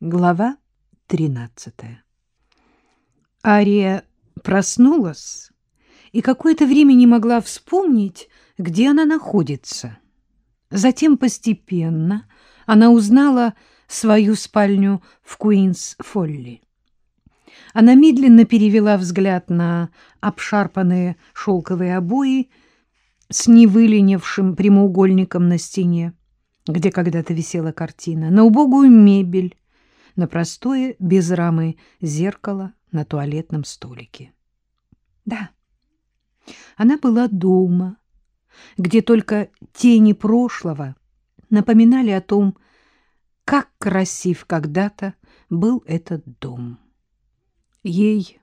Глава 13 Ария проснулась и какое-то время не могла вспомнить, где она находится. Затем постепенно она узнала свою спальню в Куинс-Фолли. Она медленно перевела взгляд на обшарпанные шелковые обои с невыленившим прямоугольником на стене, где когда-то висела картина, на убогую мебель, на простое, без рамы, зеркало на туалетном столике. Да, она была дома, где только тени прошлого напоминали о том, как красив когда-то был этот дом. Ей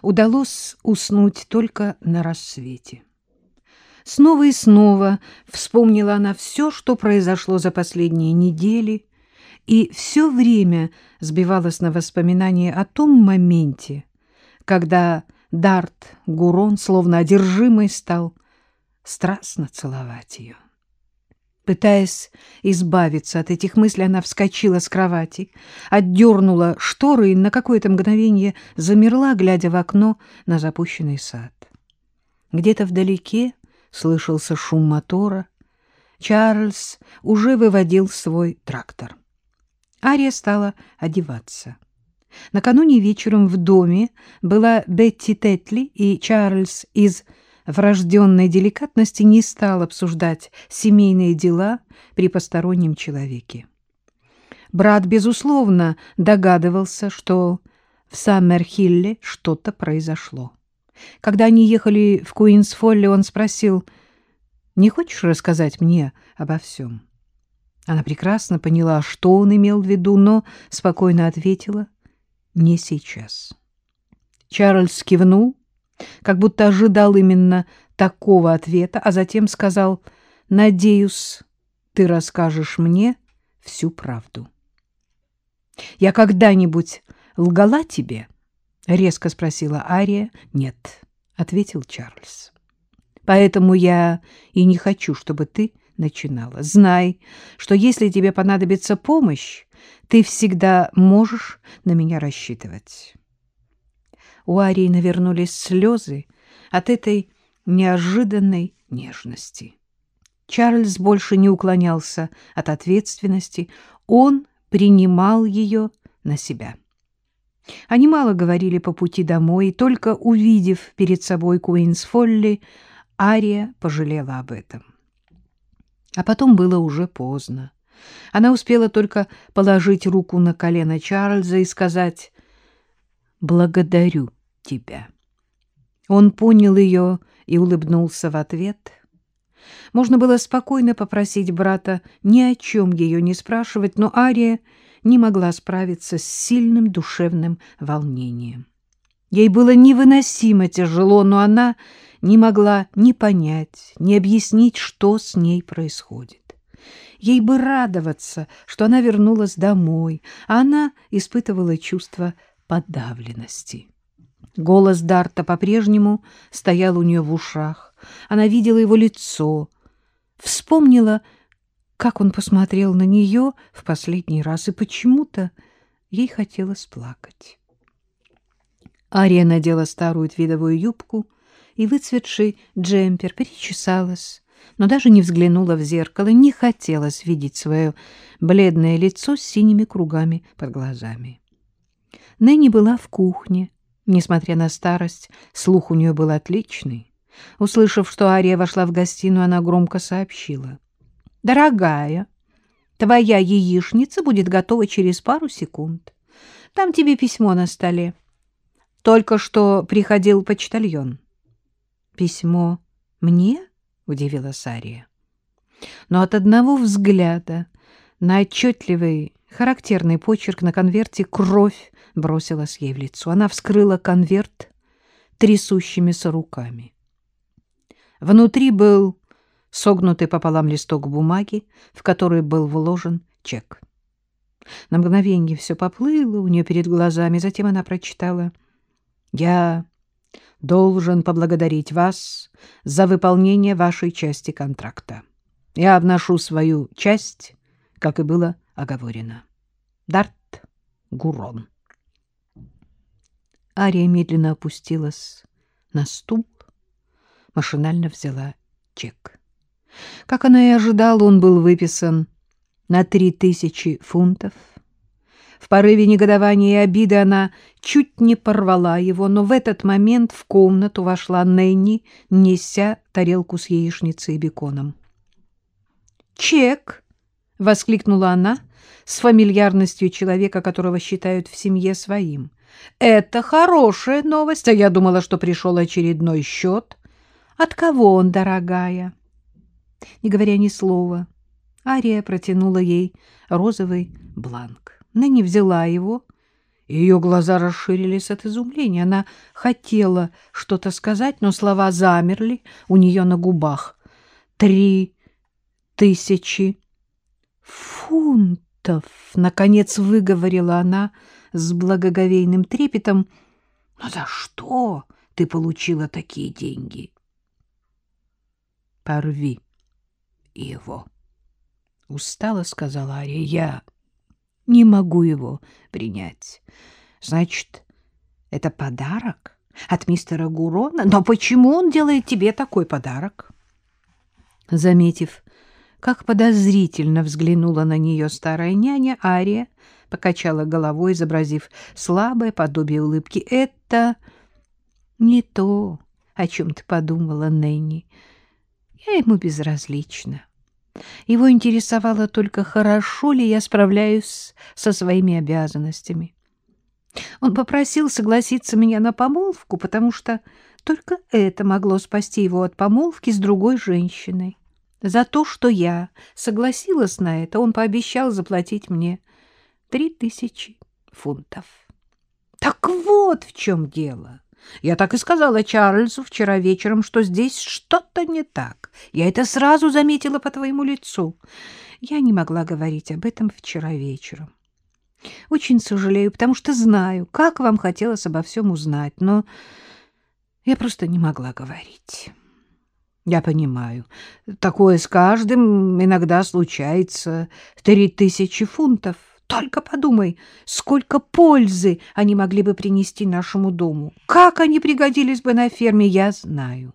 удалось уснуть только на рассвете. Снова и снова вспомнила она все, что произошло за последние недели, и все время сбивалась на воспоминания о том моменте, когда Дарт Гурон, словно одержимый, стал страстно целовать ее. Пытаясь избавиться от этих мыслей, она вскочила с кровати, отдернула шторы и на какое-то мгновение замерла, глядя в окно на запущенный сад. Где-то вдалеке слышался шум мотора. Чарльз уже выводил свой трактор. Ария стала одеваться. Накануне вечером в доме была Бетти Тетли, и Чарльз из врожденной деликатности не стал обсуждать семейные дела при постороннем человеке. Брат, безусловно, догадывался, что в Саммерхилле что-то произошло. Когда они ехали в Куинсфолле, он спросил, «Не хочешь рассказать мне обо всем?» Она прекрасно поняла, что он имел в виду, но спокойно ответила «не сейчас». Чарльз кивнул, как будто ожидал именно такого ответа, а затем сказал «надеюсь, ты расскажешь мне всю правду». «Я когда-нибудь лгала тебе?» — резко спросила Ария. «Нет», — ответил Чарльз. «Поэтому я и не хочу, чтобы ты начинала. Знай, что если тебе понадобится помощь, ты всегда можешь на меня рассчитывать. У Арии навернулись слезы от этой неожиданной нежности. Чарльз больше не уклонялся от ответственности, он принимал ее на себя. Они мало говорили по пути домой, и только увидев перед собой Куинс Фолли, Ария пожалела об этом. А потом было уже поздно. Она успела только положить руку на колено Чарльза и сказать «Благодарю тебя». Он понял ее и улыбнулся в ответ. Можно было спокойно попросить брата ни о чем ее не спрашивать, но Ария не могла справиться с сильным душевным волнением. Ей было невыносимо тяжело, но она не могла ни понять, ни объяснить, что с ней происходит. Ей бы радоваться, что она вернулась домой, а она испытывала чувство подавленности. Голос Дарта по-прежнему стоял у нее в ушах. Она видела его лицо, вспомнила, как он посмотрел на нее в последний раз, и почему-то ей хотелось плакать. Ария надела старую твидовую юбку и выцветший джемпер, перечесалась, но даже не взглянула в зеркало, не хотелось видеть свое бледное лицо с синими кругами под глазами. Нэнни была в кухне. Несмотря на старость, слух у нее был отличный. Услышав, что Ария вошла в гостиную, она громко сообщила. — Дорогая, твоя яичница будет готова через пару секунд. Там тебе письмо на столе. Только что приходил почтальон. Письмо мне? удивила Сария. Но от одного взгляда на отчетливый, характерный почерк на конверте кровь бросилась ей в лицо. Она вскрыла конверт трясущимися руками. Внутри был согнутый пополам листок бумаги, в который был вложен чек. На мгновение все поплыло у нее перед глазами, затем она прочитала — я должен поблагодарить вас за выполнение вашей части контракта. Я обношу свою часть, как и было оговорено. Дарт Гурон. Ария медленно опустилась на стул, машинально взяла чек. Как она и ожидала, он был выписан на три тысячи фунтов. В порыве негодования и обиды она чуть не порвала его, но в этот момент в комнату вошла Нэнни, неся тарелку с яичницей и беконом. «Чек!» — воскликнула она с фамильярностью человека, которого считают в семье своим. «Это хорошая новость, а я думала, что пришел очередной счет. От кого он, дорогая?» Не говоря ни слова, Ария протянула ей розовый бланк. Нэнни взяла его, ее глаза расширились от изумления. Она хотела что-то сказать, но слова замерли у нее на губах. «Три тысячи фунтов!» — наконец выговорила она с благоговейным трепетом. «Но за что ты получила такие деньги?» «Порви его!» — устало сказала Ария. «Я не могу его принять. Значит, это подарок от мистера Гурона? Но почему он делает тебе такой подарок?» Заметив, как подозрительно взглянула на нее старая няня, Ария покачала головой, изобразив слабое подобие улыбки. «Это не то, о чем ты подумала, Нэнни. Я ему безразлична. Его интересовало только, хорошо ли я справляюсь со своими обязанностями. Он попросил согласиться меня на помолвку, потому что только это могло спасти его от помолвки с другой женщиной. За то, что я согласилась на это, он пообещал заплатить мне три тысячи фунтов. Так вот в чем дело. Я так и сказала Чарльзу вчера вечером, что здесь что-то не так. Я это сразу заметила по твоему лицу. Я не могла говорить об этом вчера вечером. Очень сожалею, потому что знаю, как вам хотелось обо всем узнать, но я просто не могла говорить. Я понимаю, такое с каждым иногда случается. Три тысячи фунтов. Только подумай, сколько пользы они могли бы принести нашему дому. Как они пригодились бы на ферме, я знаю.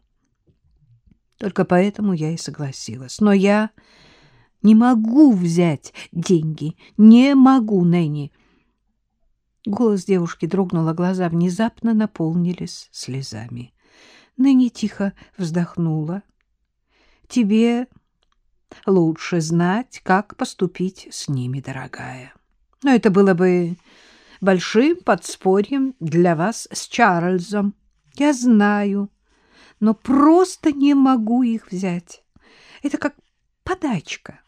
Только поэтому я и согласилась. Но я не могу взять деньги. Не могу, Нэнни. Голос девушки дрогнул, а глаза внезапно наполнились слезами. Нэнни тихо вздохнула. — Тебе лучше знать, как поступить с ними, дорогая. Но это было бы большим подспорьем для вас с Чарльзом. Я знаю, но просто не могу их взять. Это как подачка.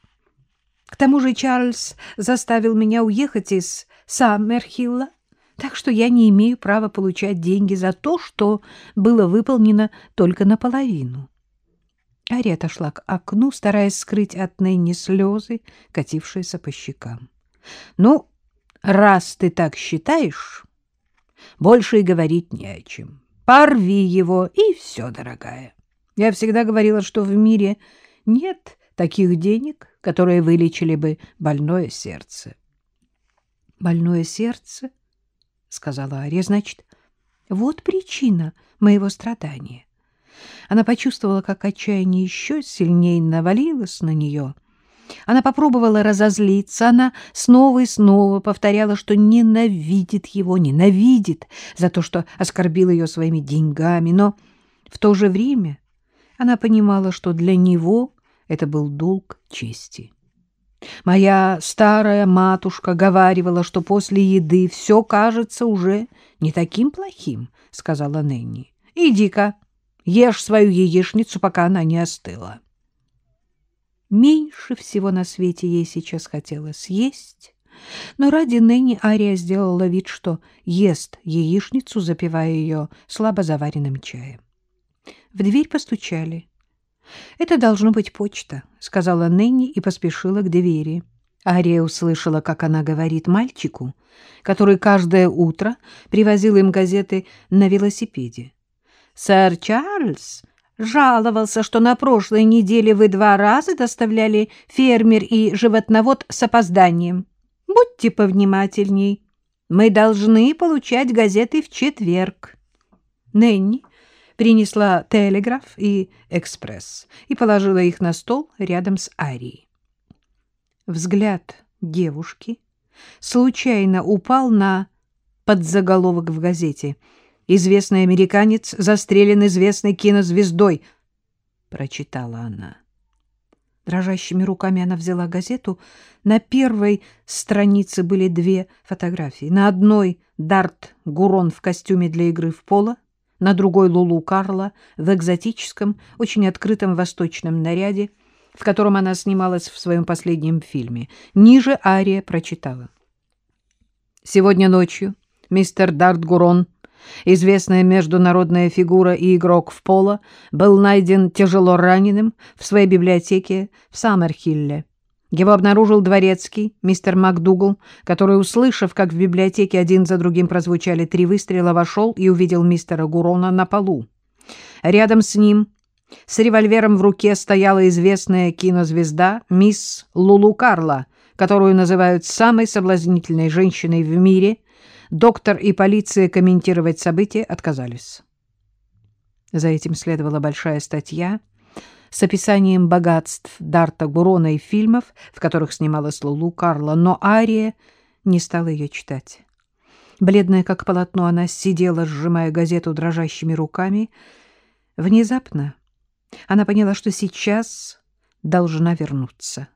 К тому же Чарльз заставил меня уехать из Саммерхилла, так что я не имею права получать деньги за то, что было выполнено только наполовину. Ари отошла к окну, стараясь скрыть от Нэнни слезы, катившиеся по щекам. — Ну, раз ты так считаешь, больше и говорить не о чем. Порви его, и все, дорогая. Я всегда говорила, что в мире нет таких денег, которые вылечили бы больное сердце. — Больное сердце? — сказала Ария. — Значит, вот причина моего страдания. Она почувствовала, как отчаяние еще сильнее навалилось на нее. Она попробовала разозлиться, она снова и снова повторяла, что ненавидит его, ненавидит за то, что оскорбил ее своими деньгами, но в то же время она понимала, что для него это был долг чести. Моя старая матушка говаривала, что после еды все кажется уже не таким плохим, — сказала Нэнни. — Иди-ка, ешь свою яичницу, пока она не остыла. Меньше всего на свете ей сейчас хотелось есть, но ради Нэнни Ария сделала вид, что ест яичницу, запивая ее слабо заваренным чаем. В дверь постучали. «Это должно быть почта», — сказала Нэнни и поспешила к двери. Ария услышала, как она говорит мальчику, который каждое утро привозил им газеты на велосипеде. «Сэр Чарльз жаловался, что на прошлой неделе вы два раза доставляли фермер и животновод с опозданием. Будьте повнимательней». Мы должны получать газеты в четверг. Нэнни принесла телеграф и экспресс и положила их на стол рядом с Арией. Взгляд девушки случайно упал на подзаголовок в газете. «Известный американец застрелен известной кинозвездой», — прочитала она. Дрожащими руками она взяла газету. На первой странице были две фотографии. На одной Дарт Гурон в костюме для игры в поло, на другой Лулу Карла в экзотическом, очень открытом восточном наряде, в котором она снималась в своем последнем фильме. Ниже Ария прочитала. «Сегодня ночью мистер Дарт Гурон известная международная фигура и игрок в поло, был найден тяжело раненым в своей библиотеке в Саммерхилле. Его обнаружил дворецкий, мистер МакДугал, который, услышав, как в библиотеке один за другим прозвучали три выстрела, вошел и увидел мистера Гурона на полу. Рядом с ним, с револьвером в руке, стояла известная кинозвезда мисс Лулу Карла, которую называют самой соблазнительной женщиной в мире — доктор и полиция комментировать события отказались. За этим следовала большая статья с описанием богатств Дарта Гурона и фильмов, в которых снималась Лулу Карла, но Ария не стала ее читать. Бледная как полотно, она сидела, сжимая газету дрожащими руками. Внезапно она поняла, что сейчас должна вернуться.